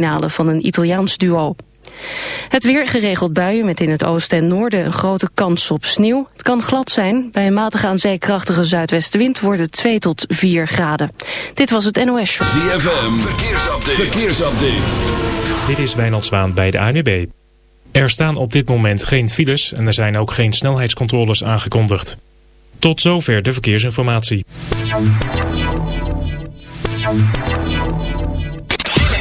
finale van een Italiaans duo. Het weer geregeld buien met in het oosten en noorden een grote kans op sneeuw. Het kan glad zijn. Bij een matige aan zee krachtige zuidwestenwind wordt het 2 tot 4 graden. Dit was het NOS Show. ZFM, verkeersupdate. verkeersupdate. Dit is Wijnald Zwaan bij de ANWB. Er staan op dit moment geen files en er zijn ook geen snelheidscontroles aangekondigd. Tot zover de verkeersinformatie.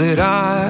That I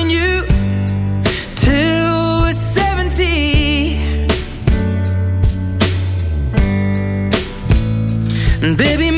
Baby,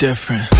different.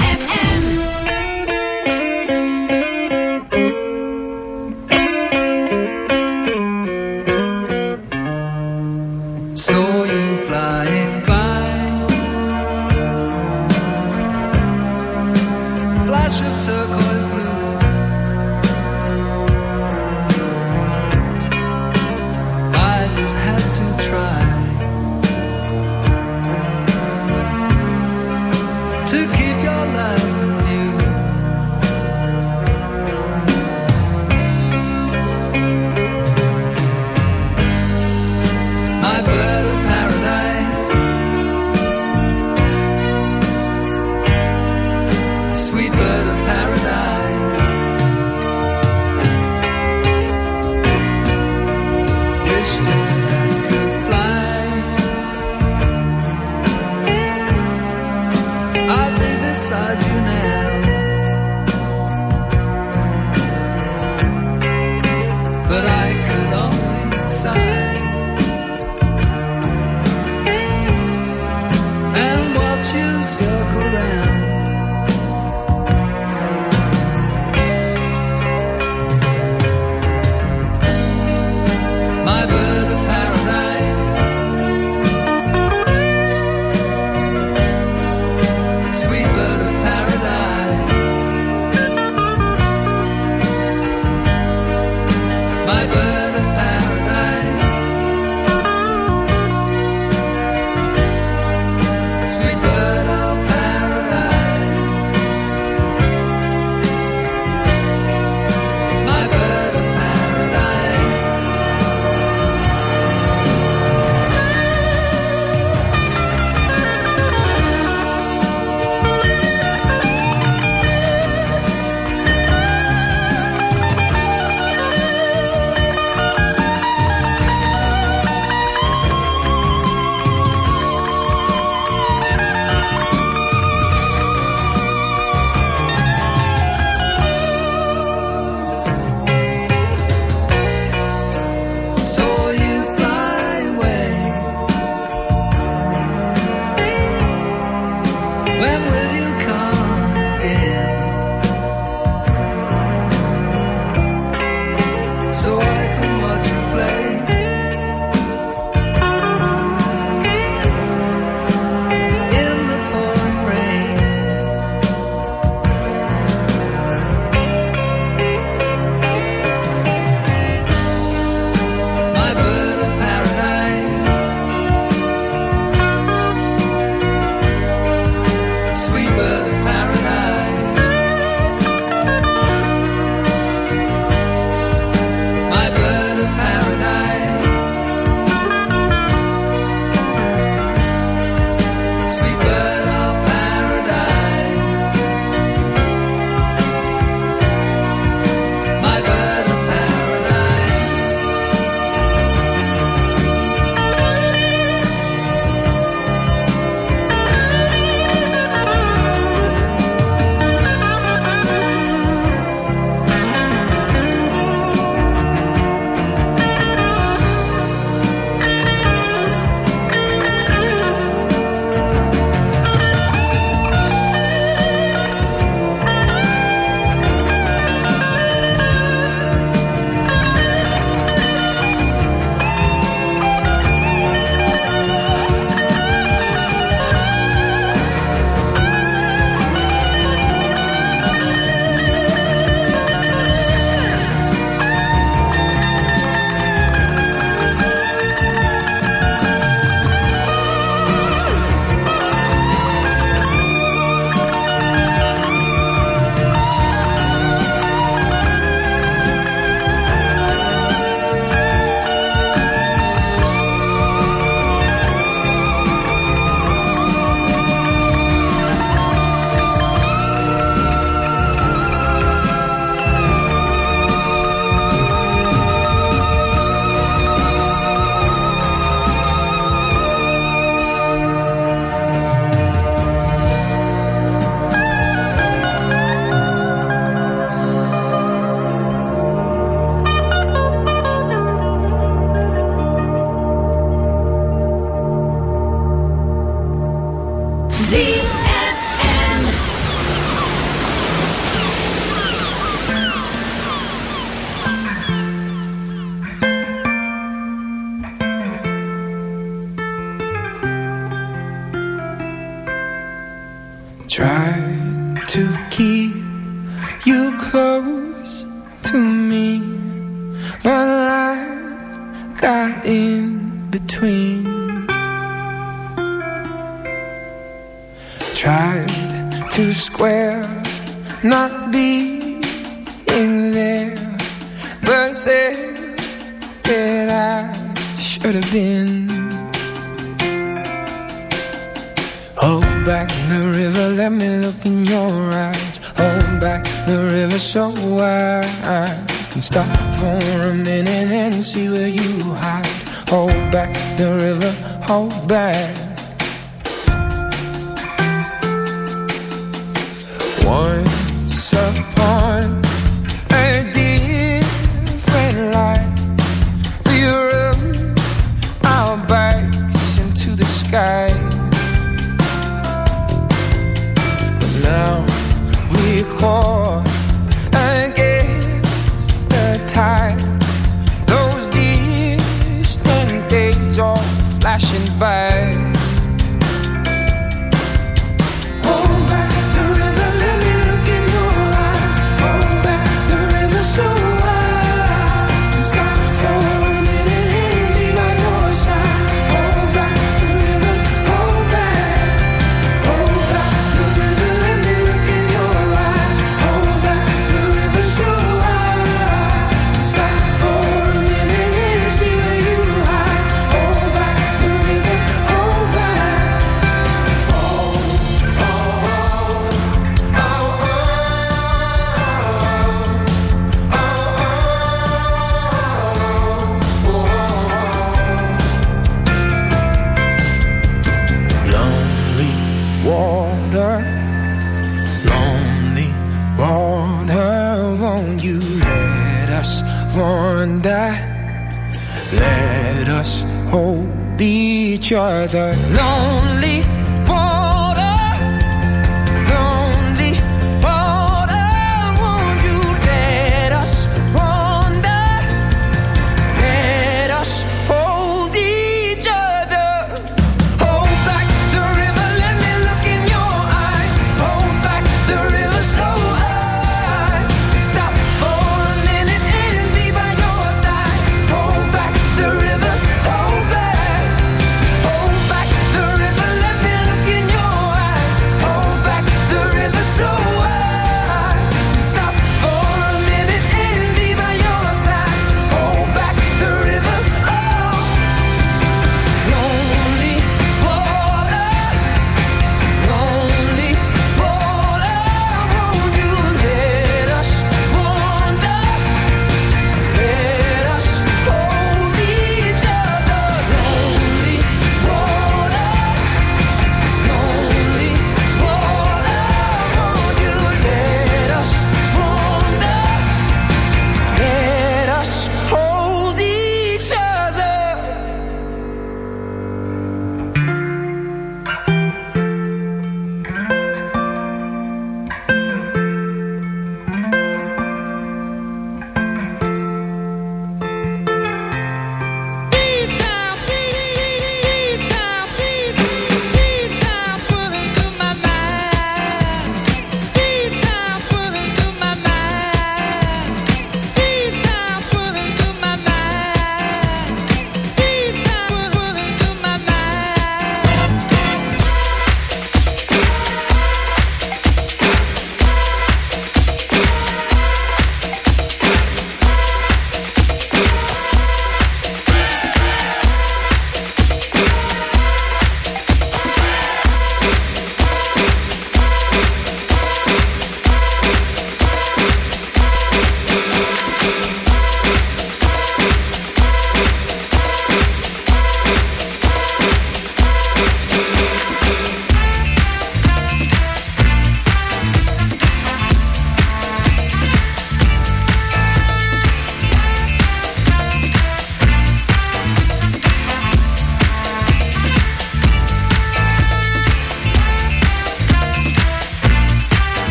Try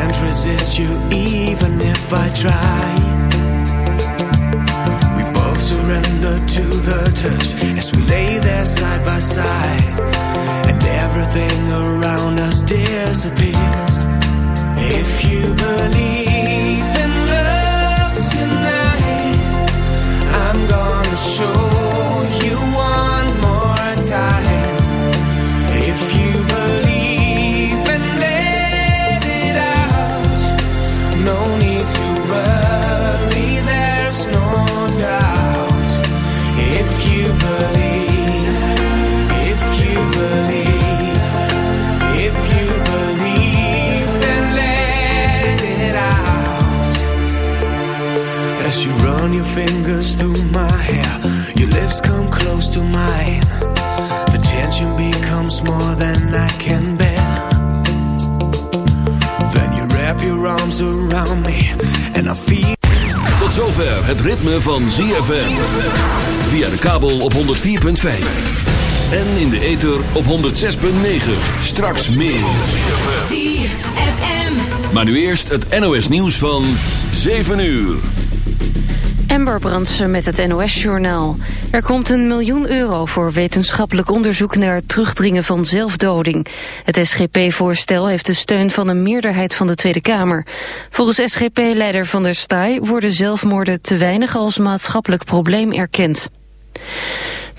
Can't resist you even if I try. We both surrender to the touch as we lay there side by side, and everything around us disappears. If you believe in love tonight, I'm gonna show run your fingers through my hair. Your lips come close to mine. The tension becomes more than I can bear. Then you wrap your arms around me and I feel. Tot zover het ritme van ZFM. Via de kabel op 104.5. En in de ether op 106.9. Straks meer. ZFM. Maar nu eerst het NOS nieuws van 7 uur. Amber Brandsen met het NOS-journaal. Er komt een miljoen euro voor wetenschappelijk onderzoek naar het terugdringen van zelfdoding. Het SGP-voorstel heeft de steun van een meerderheid van de Tweede Kamer. Volgens SGP-leider Van der Staaij worden zelfmoorden te weinig als maatschappelijk probleem erkend.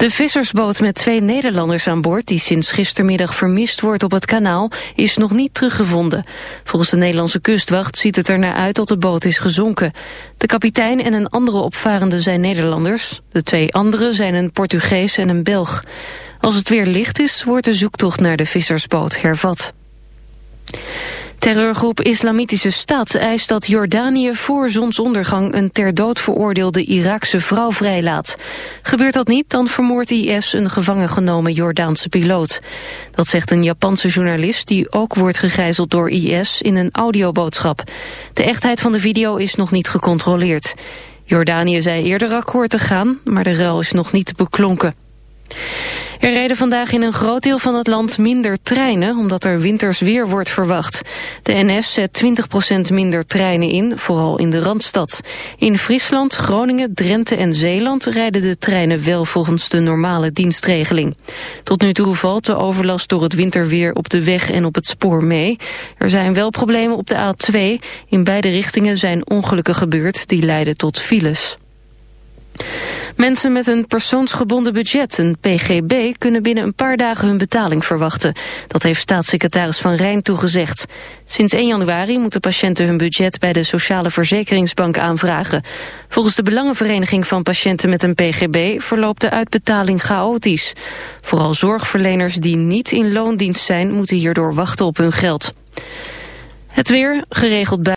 De vissersboot met twee Nederlanders aan boord... die sinds gistermiddag vermist wordt op het kanaal... is nog niet teruggevonden. Volgens de Nederlandse kustwacht ziet het er naar uit dat de boot is gezonken. De kapitein en een andere opvarende zijn Nederlanders. De twee anderen zijn een Portugees en een Belg. Als het weer licht is, wordt de zoektocht naar de vissersboot hervat. Terreurgroep Islamitische Staat eist dat Jordanië voor zonsondergang een ter dood veroordeelde Iraakse vrouw vrijlaat. Gebeurt dat niet, dan vermoordt IS een gevangen genomen Jordaanse piloot. Dat zegt een Japanse journalist die ook wordt gegijzeld door IS in een audioboodschap. De echtheid van de video is nog niet gecontroleerd. Jordanië zei eerder akkoord te gaan, maar de ruil is nog niet beklonken. Er rijden vandaag in een groot deel van het land minder treinen... omdat er winters weer wordt verwacht. De NS zet 20% minder treinen in, vooral in de Randstad. In Friesland, Groningen, Drenthe en Zeeland... rijden de treinen wel volgens de normale dienstregeling. Tot nu toe valt de overlast door het winterweer op de weg en op het spoor mee. Er zijn wel problemen op de A2. In beide richtingen zijn ongelukken gebeurd die leiden tot files. Mensen met een persoonsgebonden budget, een PGB, kunnen binnen een paar dagen hun betaling verwachten. Dat heeft staatssecretaris Van Rijn toegezegd. Sinds 1 januari moeten patiënten hun budget bij de Sociale Verzekeringsbank aanvragen. Volgens de Belangenvereniging van Patiënten met een PGB verloopt de uitbetaling chaotisch. Vooral zorgverleners die niet in loondienst zijn, moeten hierdoor wachten op hun geld. Het weer, geregeld bij